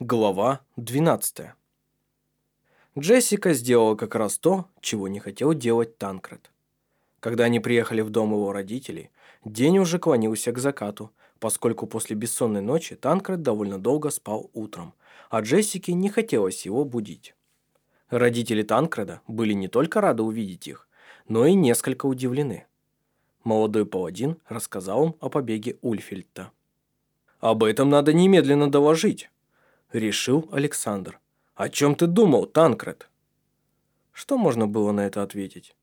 Глава 12. Джессика сделала как раз то, чего не хотел делать Танкред. Когда они приехали в дом его родителей, день уже клонился к закату, поскольку после бессонной ночи Танкред довольно долго спал утром, а Джессике не хотелось его будить. Родители Танкреда были не только рады увидеть их, но и несколько удивлены. Молодой паладин рассказал им о побеге Ульфильта. «Об этом надо немедленно доложить», решил Александр. «О чем ты думал, Танкред?» Что можно было на это ответить?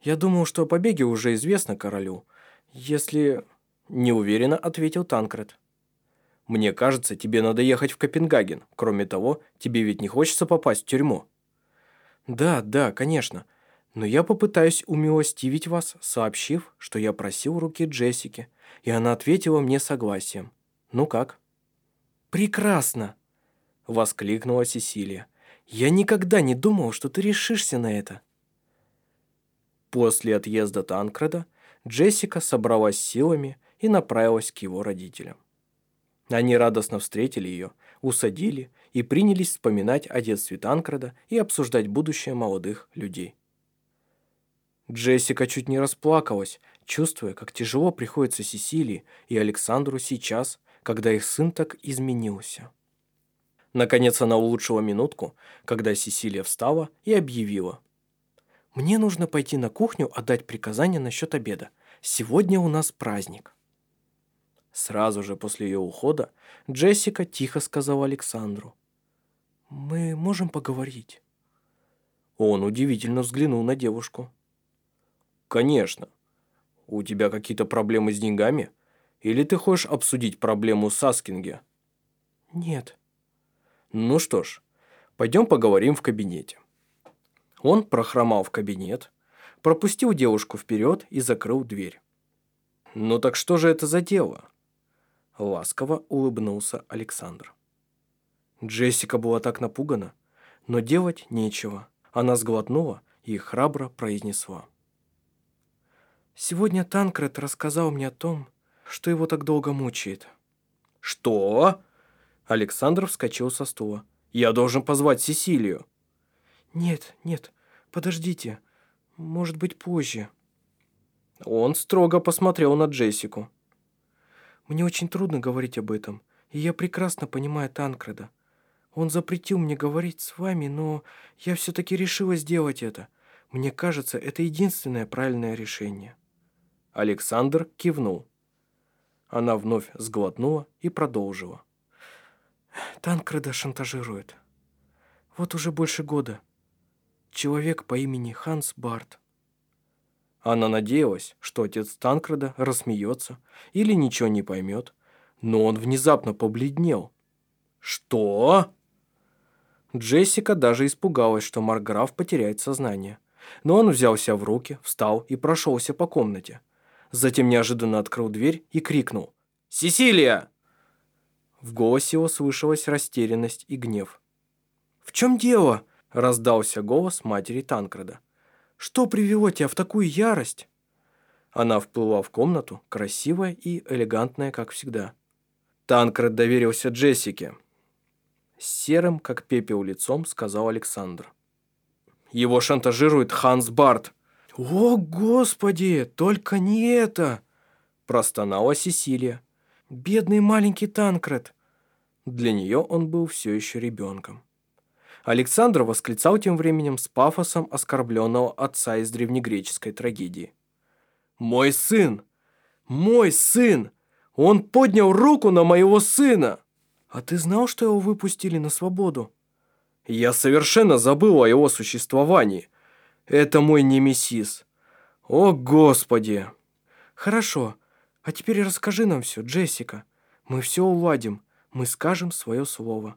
«Я думал, что о побеге уже известно королю. Если...» Неуверенно ответил Танкред. «Мне кажется, тебе надо ехать в Копенгаген. Кроме того, тебе ведь не хочется попасть в тюрьму». «Да, да, конечно. Но я попытаюсь умилостивить вас, сообщив, что я просил руки Джессики, и она ответила мне согласием. Ну как?» «Прекрасно!» — воскликнула Сесилия. «Я никогда не думал, что ты решишься на это». После отъезда Танкреда Джессика собралась силами и направилась к его родителям. Они радостно встретили ее, усадили и принялись вспоминать о детстве Танкреда и обсуждать будущее молодых людей. Джессика чуть не расплакалась, чувствуя, как тяжело приходится Сесилии и Александру сейчас, когда их сын так изменился. Наконец она улучшила минутку, когда Сесилия встала и объявила. «Мне нужно пойти на кухню отдать приказание насчет обеда. Сегодня у нас праздник». Сразу же после ее ухода Джессика тихо сказала Александру. «Мы можем поговорить?» Он удивительно взглянул на девушку. «Конечно. У тебя какие-то проблемы с деньгами?» Или ты хочешь обсудить проблему Саскинге?» «Нет». «Ну что ж, пойдем поговорим в кабинете». Он прохромал в кабинет, пропустил девушку вперед и закрыл дверь. «Ну так что же это за дело?» Ласково улыбнулся Александр. Джессика была так напугана, но делать нечего. Она сглотнула и храбро произнесла. «Сегодня Танкред рассказал мне о том, что его так долго мучает. «Что?» Александр вскочил со стула. «Я должен позвать Сесилию». «Нет, нет, подождите. Может быть, позже». Он строго посмотрел на Джессику. «Мне очень трудно говорить об этом, и я прекрасно понимаю Танкреда. Он запретил мне говорить с вами, но я все-таки решила сделать это. Мне кажется, это единственное правильное решение». Александр кивнул. Она вновь сглотнула и продолжила. Танкреда шантажирует. Вот уже больше года. Человек по имени Ханс Барт. Она надеялась, что отец Танкреда рассмеется или ничего не поймет, но он внезапно побледнел. «Что?» Джессика даже испугалась, что Марграф потеряет сознание. Но он взялся в руки, встал и прошелся по комнате затем неожиданно открыл дверь и крикнул «Сесилия!». В голосе его слышалась растерянность и гнев. «В чем дело?» – раздался голос матери Танкреда. «Что привело тебя в такую ярость?» Она вплыла в комнату, красивая и элегантная, как всегда. Танкред доверился Джессике. С серым, как пепел лицом, сказал Александр. «Его шантажирует Ханс Барт!» «О, Господи, только не это!» – простонала Сесилия. «Бедный маленький Танкред!» Для нее он был все еще ребенком. Александр восклицал тем временем с пафосом оскорбленного отца из древнегреческой трагедии. «Мой сын! Мой сын! Он поднял руку на моего сына!» «А ты знал, что его выпустили на свободу?» «Я совершенно забыл о его существовании. Это мой немесис. О, Господи!» «Хорошо. А теперь расскажи нам все, Джессика. Мы все уладим. Мы скажем свое слово».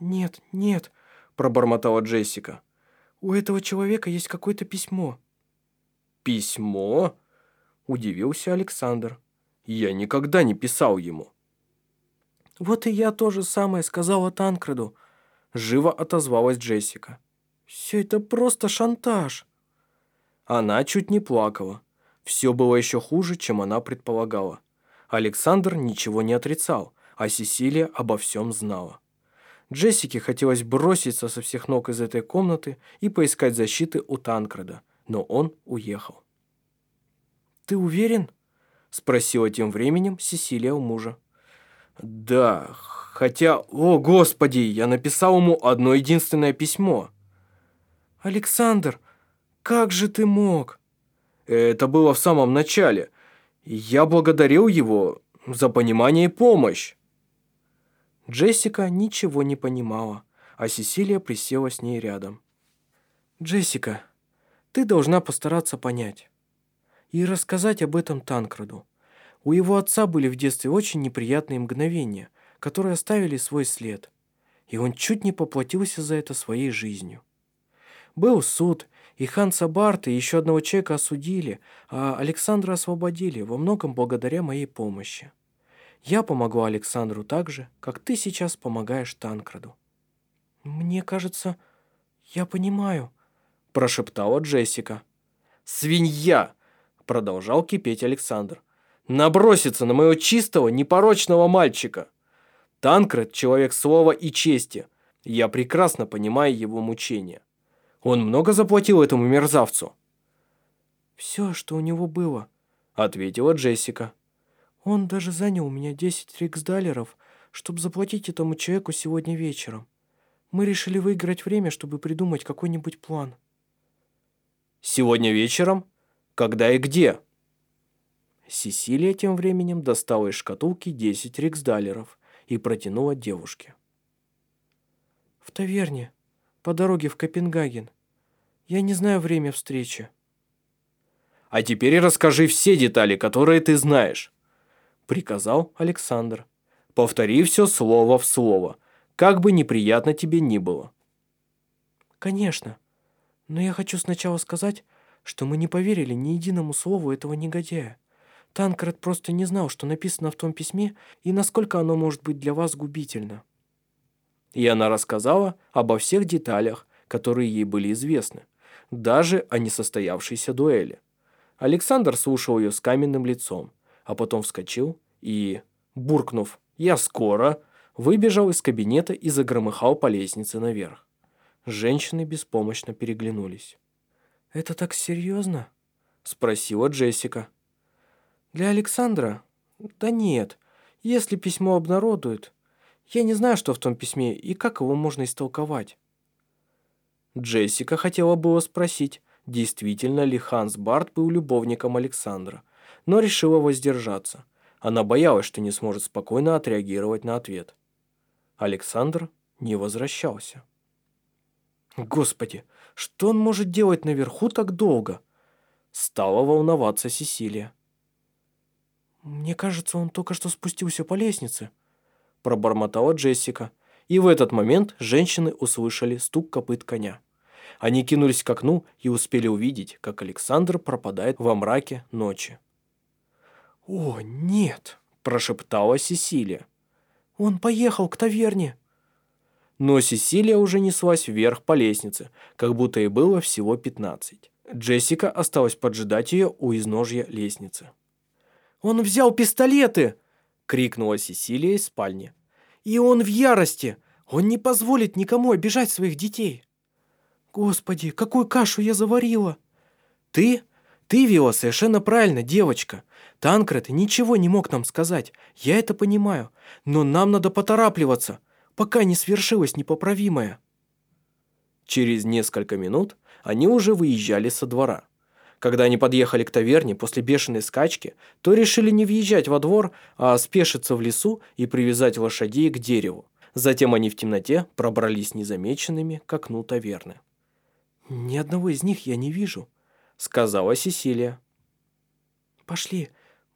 «Нет, нет», — пробормотала Джессика. «У этого человека есть какое-то письмо». «Письмо?» — удивился Александр. «Я никогда не писал ему». «Вот и я то же самое сказала Танкреду», — живо отозвалась Джессика. Все это просто шантаж. Она чуть не плакала. Все было еще хуже, чем она предполагала. Александр ничего не отрицал, а Сесилия обо всем знала. Джессике хотелось броситься со всех ног из этой комнаты и поискать защиты у Танкреда, но он уехал. «Ты уверен?» – спросила тем временем Сесилия у мужа. «Да, хотя, о господи, я написал ему одно единственное письмо». «Александр, как же ты мог?» «Это было в самом начале. Я благодарил его за понимание и помощь». Джессика ничего не понимала, а Сесилия присела с ней рядом. «Джессика, ты должна постараться понять и рассказать об этом Танкраду. У его отца были в детстве очень неприятные мгновения, которые оставили свой след, и он чуть не поплатился за это своей жизнью. Был суд, и Ханса Барта и еще одного человека осудили, а Александра освободили, во многом благодаря моей помощи. Я помогу Александру так же, как ты сейчас помогаешь Танкраду. «Мне кажется, я понимаю», – прошептала Джессика. «Свинья!» Продолжал кипеть Александр. Наброситься на моего чистого, непорочного мальчика. Танкред – человек слова и чести. Я прекрасно понимаю его мучения. Он много заплатил этому мерзавцу?» «Все, что у него было», – ответила Джессика. «Он даже занял у меня 10 риксдалеров, чтобы заплатить этому человеку сегодня вечером. Мы решили выиграть время, чтобы придумать какой-нибудь план». «Сегодня вечером?» Когда и где?» Сесилия тем временем достала из шкатулки 10 риксдалеров и протянула девушке. «В таверне, по дороге в Копенгаген. Я не знаю время встречи». «А теперь расскажи все детали, которые ты знаешь», — приказал Александр. «Повтори все слово в слово, как бы неприятно тебе ни было». «Конечно, но я хочу сначала сказать, что мы не поверили ни единому слову этого негодяя. Танкред просто не знал, что написано в том письме и насколько оно может быть для вас губительно. И она рассказала обо всех деталях, которые ей были известны, даже о несостоявшейся дуэли. Александр слушал ее с каменным лицом, а потом вскочил и, буркнув «Я скоро», выбежал из кабинета и загромыхал по лестнице наверх. Женщины беспомощно переглянулись. «Это так серьезно?» – спросила Джессика. «Для Александра? Да нет. Если письмо обнародуют, я не знаю, что в том письме и как его можно истолковать». Джессика хотела было спросить, действительно ли Ханс Барт был любовником Александра, но решила воздержаться. Она боялась, что не сможет спокойно отреагировать на ответ. Александр не возвращался. «Господи, что он может делать наверху так долго?» Стала волноваться Сесилия. «Мне кажется, он только что спустился по лестнице», пробормотала Джессика. И в этот момент женщины услышали стук копыт коня. Они кинулись к окну и успели увидеть, как Александр пропадает во мраке ночи. «О, нет!» – прошептала Сесилия. «Он поехал к таверне!» но Сесилия уже неслась вверх по лестнице, как будто и было всего 15. Джессика осталась поджидать ее у изножья лестницы. «Он взял пистолеты!» — крикнула Сесилия из спальни. «И он в ярости! Он не позволит никому обижать своих детей!» «Господи, какую кашу я заварила!» «Ты? Ты вела совершенно правильно, девочка. Танкред ничего не мог нам сказать, я это понимаю, но нам надо поторапливаться пока не свершилось непоправимое. Через несколько минут они уже выезжали со двора. Когда они подъехали к таверне после бешеной скачки, то решили не въезжать во двор, а спешиться в лесу и привязать лошадей к дереву. Затем они в темноте пробрались незамеченными к окну таверны. «Ни одного из них я не вижу», — сказала Сесилия. «Пошли.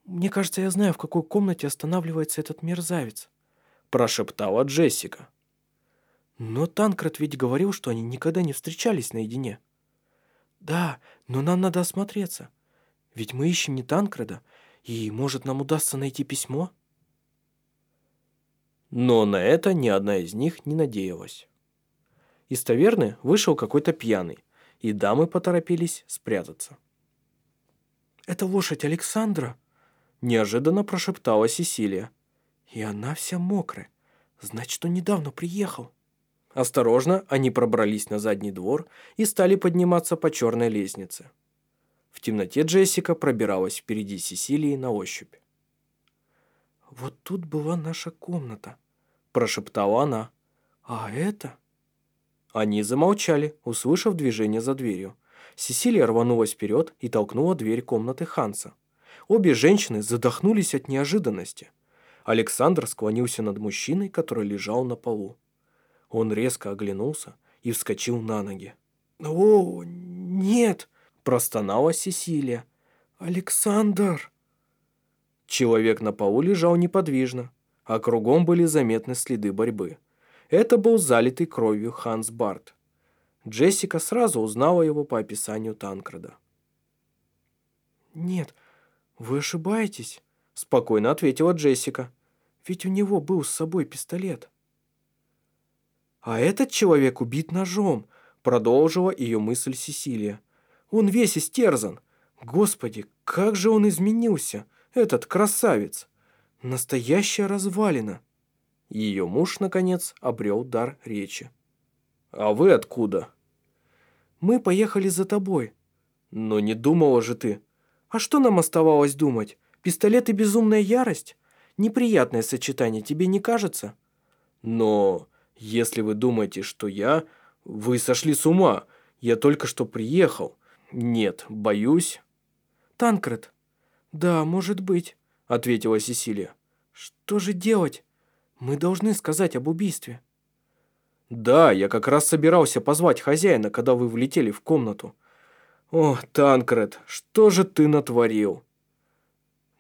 Мне кажется, я знаю, в какой комнате останавливается этот мерзавец» прошептала Джессика. Но Танкрат ведь говорил, что они никогда не встречались наедине. Да, но нам надо осмотреться. Ведь мы ищем не Танкрада, и, может, нам удастся найти письмо? Но на это ни одна из них не надеялась. Из таверны вышел какой-то пьяный, и дамы поторопились спрятаться. «Это лошадь Александра?» – неожиданно прошептала Сесилия. И она вся мокрая. Значит, он недавно приехал. Осторожно, они пробрались на задний двор и стали подниматься по черной лестнице. В темноте Джессика пробиралась впереди Сесилии на ощупь. «Вот тут была наша комната», – прошептала она. «А это?» Они замолчали, услышав движение за дверью. Сесилия рванулась вперед и толкнула дверь комнаты Ханса. Обе женщины задохнулись от неожиданности. Александр склонился над мужчиной, который лежал на полу. Он резко оглянулся и вскочил на ноги. «О, нет!» – простонала Сесилия. «Александр!» Человек на полу лежал неподвижно, а кругом были заметны следы борьбы. Это был залитый кровью Ханс Барт. Джессика сразу узнала его по описанию Танкреда. «Нет, вы ошибаетесь», – спокойно ответила Джессика. «Ведь у него был с собой пистолет». «А этот человек убит ножом», – продолжила ее мысль Сесилия. «Он весь истерзан. Господи, как же он изменился, этот красавец! Настоящая развалина!» Ее муж, наконец, обрел дар речи. «А вы откуда?» «Мы поехали за тобой». «Но не думала же ты». «А что нам оставалось думать? Пистолет и безумная ярость? Неприятное сочетание, тебе не кажется?» «Но если вы думаете, что я... Вы сошли с ума. Я только что приехал. Нет, боюсь. Танкред. Да, может быть, ответила Сесилия. Что же делать? Мы должны сказать об убийстве. Да, я как раз собирался позвать хозяина, когда вы влетели в комнату. О, Танкред, что же ты натворил?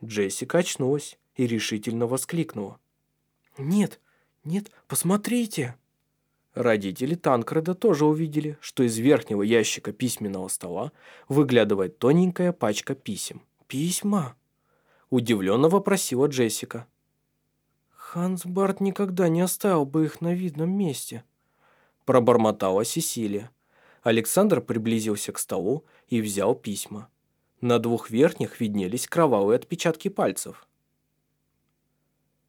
Джессика очнулась и решительно воскликнула. «Нет, «Нет, посмотрите!» Родители Танкреда тоже увидели, что из верхнего ящика письменного стола выглядывает тоненькая пачка писем. «Письма?» – удивленно вопросила Джессика. «Ханс Барт никогда не оставил бы их на видном месте», – пробормотала Сесилия. Александр приблизился к столу и взял письма. На двух верхних виднелись кровавые отпечатки пальцев.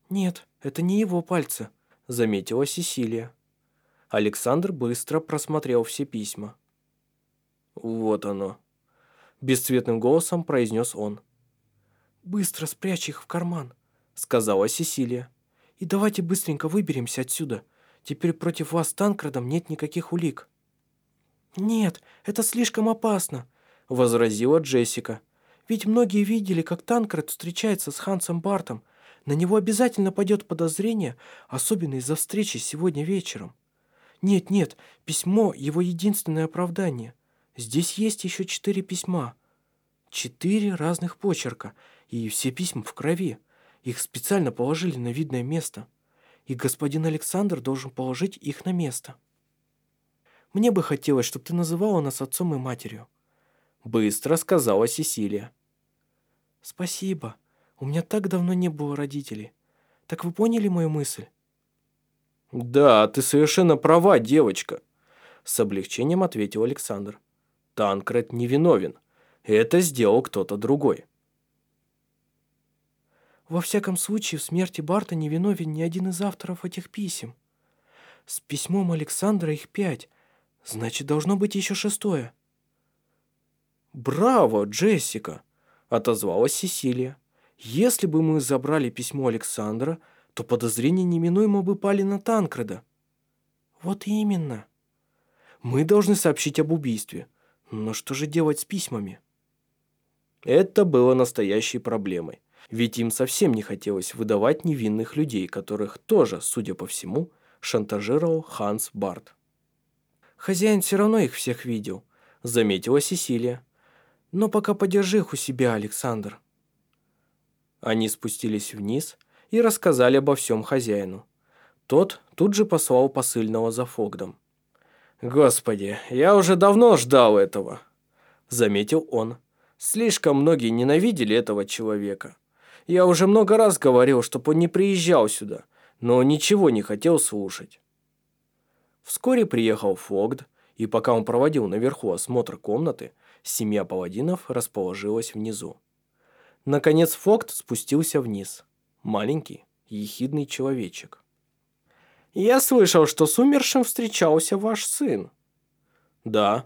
«Нет, это не его пальцы», заметила Сесилия. Александр быстро просмотрел все письма. «Вот оно», – бесцветным голосом произнес он. «Быстро спрячь их в карман», – сказала Сесилия. «И давайте быстренько выберемся отсюда. Теперь против вас с Танкредом нет никаких улик». «Нет, это слишком опасно», – возразила Джессика. «Ведь многие видели, как Танкред встречается с Хансом Бартом на него обязательно пойдет подозрение, особенно из-за встречи сегодня вечером. Нет, нет, письмо – его единственное оправдание. Здесь есть еще четыре письма. Четыре разных почерка, и все письма в крови. Их специально положили на видное место. И господин Александр должен положить их на место. Мне бы хотелось, чтобы ты называла нас отцом и матерью. Быстро сказала Сесилия. Спасибо. У меня так давно не было родителей. Так вы поняли мою мысль?» «Да, ты совершенно права, девочка», — с облегчением ответил Александр. «Танкред невиновен. Это сделал кто-то другой». «Во всяком случае, в смерти Барта невиновен ни один из авторов этих писем. С письмом Александра их пять, значит, должно быть еще шестое». «Браво, Джессика!» — отозвалась Сесилия. Если бы мы забрали письмо Александра, то подозрения неминуемо бы пали на Танкреда. Вот именно. Мы должны сообщить об убийстве. Но что же делать с письмами? Это было настоящей проблемой. Ведь им совсем не хотелось выдавать невинных людей, которых тоже, судя по всему, шантажировал Ханс Барт. «Хозяин все равно их всех видел», — заметила Сесилия. «Но пока подержи их у себя, Александр». Они спустились вниз и рассказали обо всем хозяину. Тот тут же послал посыльного за Фогдом. «Господи, я уже давно ждал этого», — заметил он. «Слишком многие ненавидели этого человека. Я уже много раз говорил, чтобы он не приезжал сюда, но ничего не хотел слушать». Вскоре приехал Фогд, и пока он проводил наверху осмотр комнаты, семья паладинов расположилась внизу. Наконец Фокт спустился вниз. Маленький, ехидный человечек. «Я слышал, что с умершим встречался ваш сын». «Да,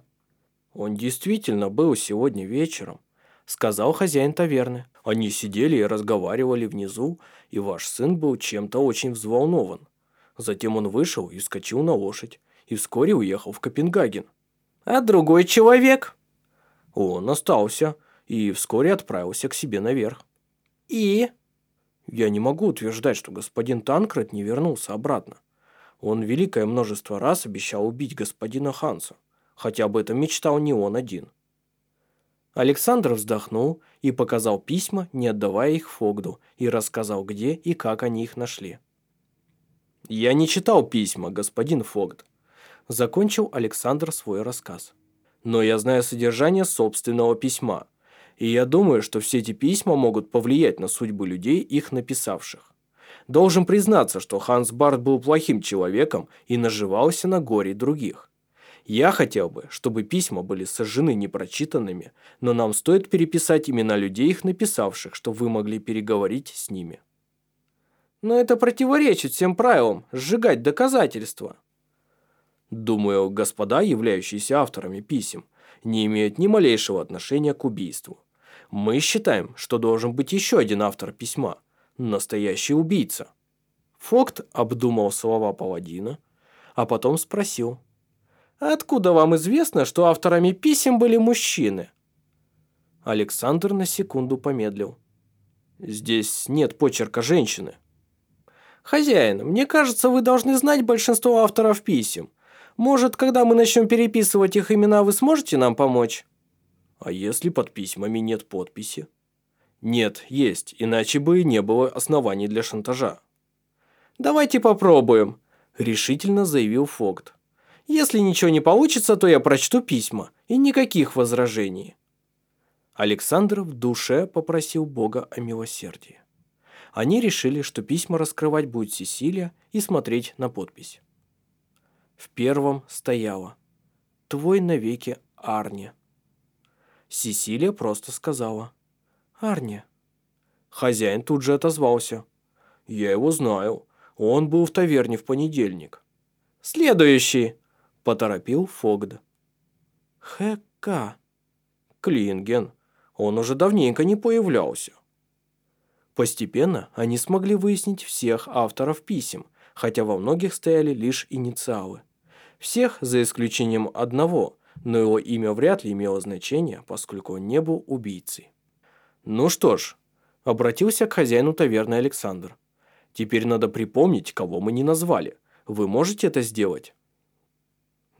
он действительно был сегодня вечером», сказал хозяин таверны. Они сидели и разговаривали внизу, и ваш сын был чем-то очень взволнован. Затем он вышел и вскочил на лошадь, и вскоре уехал в Копенгаген. А другой человек? Он остался и вскоре отправился к себе наверх. И? Я не могу утверждать, что господин Танкред не вернулся обратно. Он великое множество раз обещал убить господина Ханса, хотя об этом мечтал не он один. Александр вздохнул и показал письма, не отдавая их Фогду, и рассказал, где и как они их нашли. «Я не читал письма, господин Фогд», – закончил Александр свой рассказ. «Но я знаю содержание собственного письма, и я думаю, что все эти письма могут повлиять на судьбы людей, их написавших. Должен признаться, что Ханс Барт был плохим человеком и наживался на горе других. Я хотел бы, чтобы письма были сожжены непрочитанными, но нам стоит переписать имена людей, их написавших, чтобы вы могли переговорить с ними. Но это противоречит всем правилам – сжигать доказательства. Думаю, господа, являющиеся авторами писем, не имеют ни малейшего отношения к убийству. Мы считаем, что должен быть еще один автор письма – настоящий убийца. Фокт обдумал слова паладина, а потом спросил – Откуда вам известно, что авторами писем были мужчины?» Александр на секунду помедлил. «Здесь нет почерка женщины». «Хозяин, мне кажется, вы должны знать большинство авторов писем. Может, когда мы начнем переписывать их имена, вы сможете нам помочь?» «А если под письмами нет подписи?» «Нет, есть, иначе бы не было оснований для шантажа». «Давайте попробуем», – решительно заявил Фогт. Если ничего не получится, то я прочту письма. И никаких возражений. Александр в душе попросил Бога о милосердии. Они решили, что письма раскрывать будет Сесилия и смотреть на подпись. В первом стояло «Твой навеки Арне». Сесилия просто сказала «Арне». Хозяин тут же отозвался. «Я его знаю. Он был в таверне в понедельник». «Следующий», поторопил Фогд. Хэка. Клинген. Он уже давненько не появлялся. Постепенно они смогли выяснить всех авторов писем, хотя во многих стояли лишь инициалы. Всех, за исключением одного, но его имя вряд ли имело значение, поскольку он не был убийцей. «Ну что ж», – обратился к хозяину таверны Александр. «Теперь надо припомнить, кого мы не назвали. Вы можете это сделать?»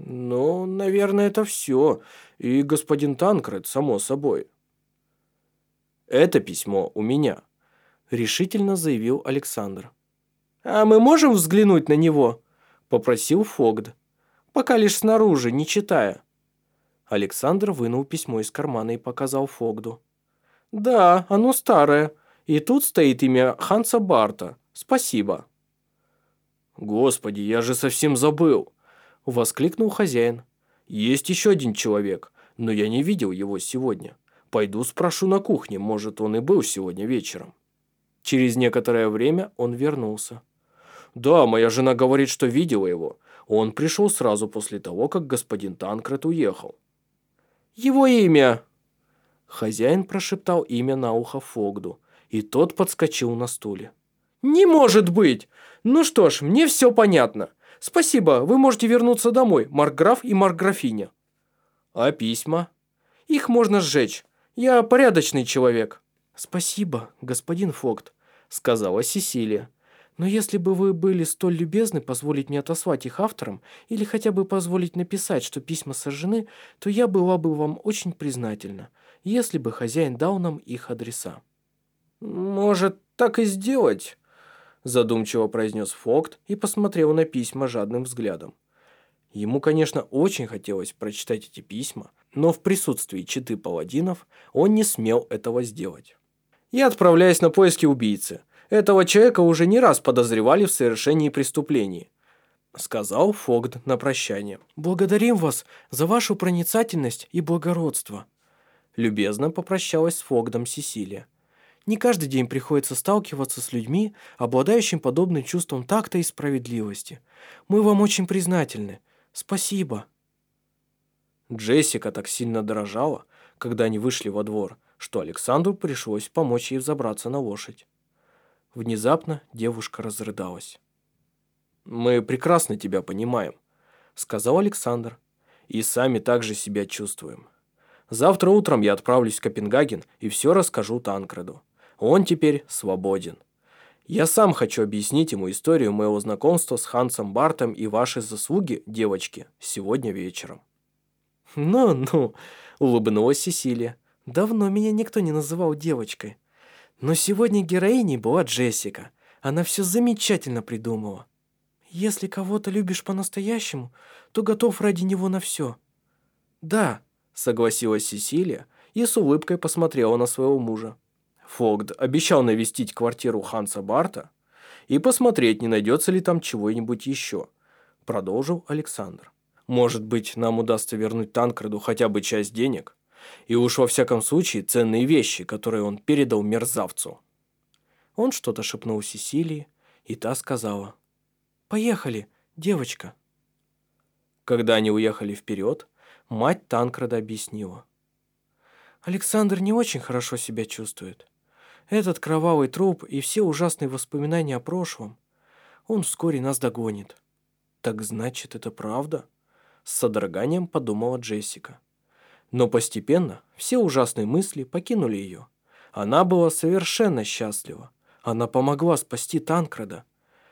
«Ну, наверное, это все. И господин Танкред, само собой». «Это письмо у меня», – решительно заявил Александр. «А мы можем взглянуть на него?» – попросил Фогд. «Пока лишь снаружи, не читая». Александр вынул письмо из кармана и показал Фогду. «Да, оно старое. И тут стоит имя Ханса Барта. Спасибо». «Господи, я же совсем забыл!» – воскликнул хозяин. «Есть еще один человек, но я не видел его сегодня. Пойду спрошу на кухне, может, он и был сегодня вечером». Через некоторое время он вернулся. «Да, моя жена говорит, что видела его. Он пришел сразу после того, как господин Танкред уехал». «Его имя!» Хозяин прошептал имя на ухо Фогду, и тот подскочил на стуле. «Не может быть! Ну что ж, мне все понятно. «Спасибо, вы можете вернуться домой, Маркграф и Маркграфиня». «А письма?» «Их можно сжечь. Я порядочный человек». «Спасибо, господин Фокт», — сказала Сесилия. «Но если бы вы были столь любезны позволить мне отослать их авторам или хотя бы позволить написать, что письма сожжены, то я была бы вам очень признательна, если бы хозяин дал нам их адреса». «Может, так и сделать?» Задумчиво произнес Фокт и посмотрел на письма жадным взглядом. Ему, конечно, очень хотелось прочитать эти письма, но в присутствии читы паладинов он не смел этого сделать. «Я отправляюсь на поиски убийцы. Этого человека уже не раз подозревали в совершении преступлений», сказал Фогд на прощание. «Благодарим вас за вашу проницательность и благородство», любезно попрощалась с Фогдом Сесилия. Не каждый день приходится сталкиваться с людьми, обладающими подобным чувством такта и справедливости. Мы вам очень признательны. Спасибо». Джессика так сильно дрожала, когда они вышли во двор, что Александру пришлось помочь ей взобраться на лошадь. Внезапно девушка разрыдалась. «Мы прекрасно тебя понимаем», — сказал Александр. «И сами также себя чувствуем. Завтра утром я отправлюсь в Копенгаген и все расскажу Танкреду. Он теперь свободен. Я сам хочу объяснить ему историю моего знакомства с Хансом Бартом и ваши заслуги, девочки, сегодня вечером». «Ну-ну», — улыбнулась Сесилия. «Давно меня никто не называл девочкой. Но сегодня героиней была Джессика. Она все замечательно придумала. Если кого-то любишь по-настоящему, то готов ради него на все». «Да», — согласилась Сесилия и с улыбкой посмотрела на своего мужа. Фогд обещал навестить квартиру Ханса Барта и посмотреть, не найдется ли там чего-нибудь еще, продолжил Александр. Может быть, нам удастся вернуть Танкреду хотя бы часть денег? И уж во всяком случае ценные вещи, которые он передал мерзавцу. Он что-то шепнул Сесилии, и та сказала «Поехали, девочка». Когда они уехали вперед, мать Танкреда объяснила. «Александр не очень хорошо себя чувствует. Этот кровавый труп и все ужасные воспоминания о прошлом, он вскоре нас догонит». «Так значит, это правда?» С содроганием подумала Джессика. Но постепенно все ужасные мысли покинули ее. Она была совершенно счастлива. Она помогла спасти Танкреда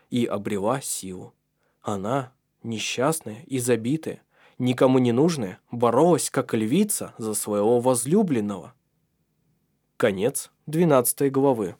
и обрела силу. Она, несчастная и забитая, никому не нужная, боролась как львица за своего возлюбленного. Конец 12 главы.